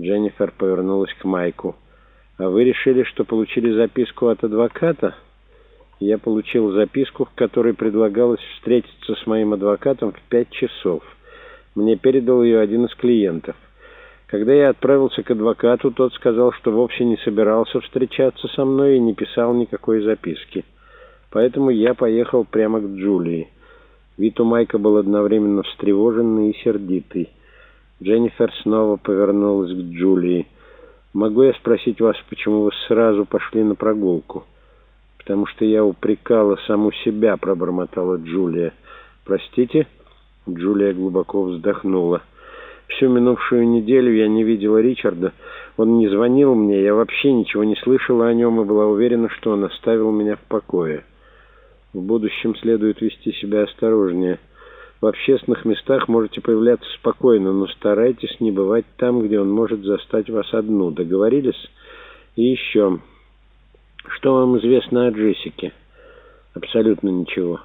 Дженнифер повернулась к Майку. «А вы решили, что получили записку от адвоката?» «Я получил записку, в которой предлагалось встретиться с моим адвокатом в пять часов. Мне передал ее один из клиентов. Когда я отправился к адвокату, тот сказал, что вовсе не собирался встречаться со мной и не писал никакой записки. Поэтому я поехал прямо к Джулии. Вид у Майка был одновременно встревоженный и сердитый. Дженнифер снова повернулась к Джулии. «Могу я спросить вас, почему вы сразу пошли на прогулку?» «Потому что я упрекала саму себя», — пробормотала Джулия. «Простите?» Джулия глубоко вздохнула. «Всю минувшую неделю я не видела Ричарда. Он не звонил мне, я вообще ничего не слышала о нем и была уверена, что он оставил меня в покое. В будущем следует вести себя осторожнее». В общественных местах можете появляться спокойно, но старайтесь не бывать там, где он может застать вас одну. Договорились? И еще. Что вам известно о Джессике? Абсолютно ничего.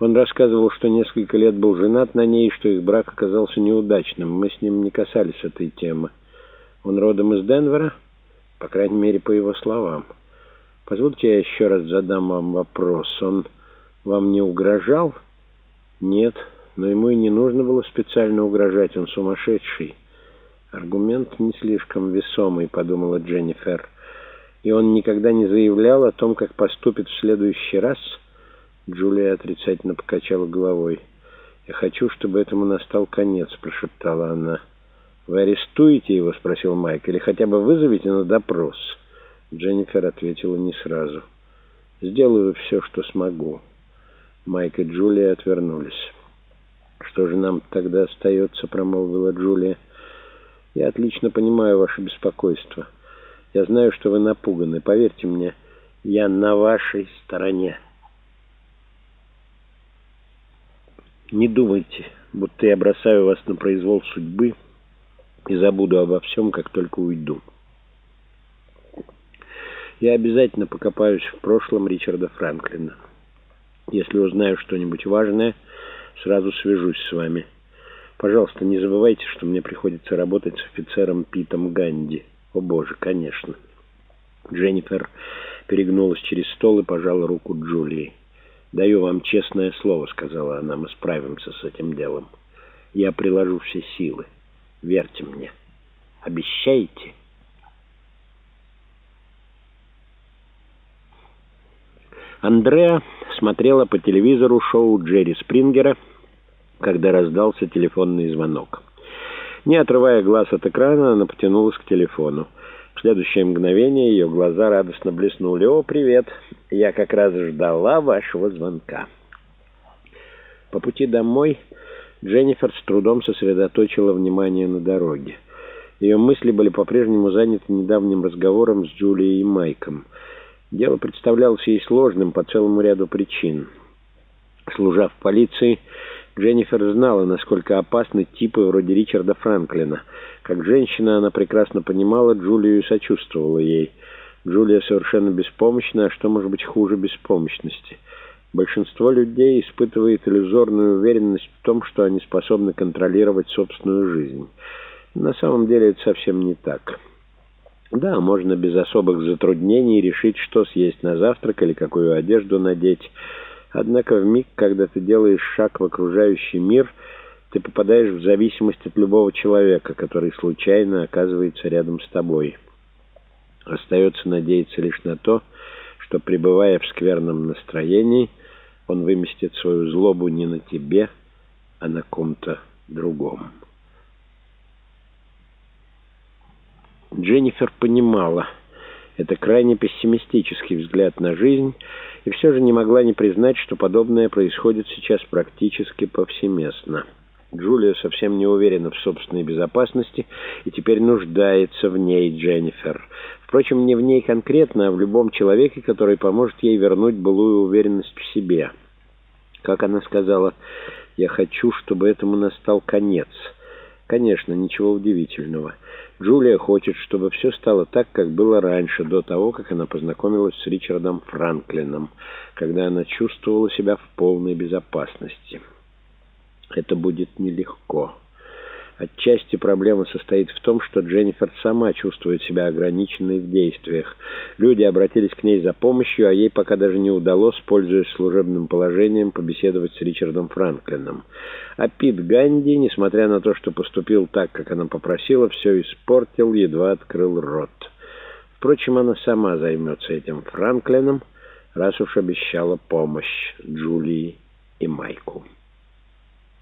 Он рассказывал, что несколько лет был женат на ней, и что их брак оказался неудачным. Мы с ним не касались этой темы. Он родом из Денвера? По крайней мере, по его словам. Позвольте я еще раз задам вам вопрос. Он вам не угрожал? Нет но ему и не нужно было специально угрожать, он сумасшедший. Аргумент не слишком весомый, подумала Дженнифер. И он никогда не заявлял о том, как поступит в следующий раз. Джулия отрицательно покачала головой. «Я хочу, чтобы этому настал конец», — прошептала она. «Вы арестуете его?» — спросил Майк. «Или хотя бы вызовете на допрос?» Дженнифер ответила не сразу. «Сделаю все, что смогу». Майк и Джулия отвернулись. «Что же нам тогда остается?» — промолвила Джулия. «Я отлично понимаю ваше беспокойство. Я знаю, что вы напуганы. Поверьте мне, я на вашей стороне. Не думайте, будто я бросаю вас на произвол судьбы и забуду обо всем, как только уйду. Я обязательно покопаюсь в прошлом Ричарда Франклина. Если узнаю что-нибудь важное сразу свяжусь с вами. Пожалуйста, не забывайте, что мне приходится работать с офицером Питом Ганди. О боже, конечно. Дженнифер перегнулась через стол и пожала руку Джулии. «Даю вам честное слово», — сказала она, — «мы справимся с этим делом. Я приложу все силы. Верьте мне. Обещайте?» Андреа смотрела по телевизору шоу Джерри Спрингера, когда раздался телефонный звонок. Не отрывая глаз от экрана, она потянулась к телефону. В следующее мгновение ее глаза радостно блеснули. «О, привет! Я как раз ждала вашего звонка». По пути домой Дженнифер с трудом сосредоточила внимание на дороге. Ее мысли были по-прежнему заняты недавним разговором с Джулией и Майком — Дело представлялось ей сложным по целому ряду причин. Служа в полиции, Дженнифер знала, насколько опасны типы вроде Ричарда Франклина. Как женщина она прекрасно понимала Джулию и сочувствовала ей. Джулия совершенно беспомощна, а что может быть хуже беспомощности? Большинство людей испытывает иллюзорную уверенность в том, что они способны контролировать собственную жизнь. На самом деле это совсем не так. Да, можно без особых затруднений решить, что съесть на завтрак или какую одежду надеть. Однако в миг, когда ты делаешь шаг в окружающий мир, ты попадаешь в зависимость от любого человека, который случайно оказывается рядом с тобой. Остается надеяться лишь на то, что, пребывая в скверном настроении, он выместит свою злобу не на тебе, а на ком-то другом. Дженнифер понимала. Это крайне пессимистический взгляд на жизнь, и все же не могла не признать, что подобное происходит сейчас практически повсеместно. Джулия совсем не уверена в собственной безопасности и теперь нуждается в ней Дженнифер. Впрочем, не в ней конкретно, а в любом человеке, который поможет ей вернуть былую уверенность в себе. Как она сказала, «Я хочу, чтобы этому настал конец». Конечно, ничего удивительного. Джулия хочет, чтобы все стало так, как было раньше, до того, как она познакомилась с Ричардом Франклином, когда она чувствовала себя в полной безопасности. Это будет нелегко. Отчасти проблема состоит в том, что Дженнифер сама чувствует себя ограниченной в действиях. Люди обратились к ней за помощью, а ей пока даже не удалось, пользуясь служебным положением, побеседовать с Ричардом Франклином. А Пит Ганди, несмотря на то, что поступил так, как она попросила, все испортил, едва открыл рот. Впрочем, она сама займется этим Франклином, раз уж обещала помощь Джулии и Майку.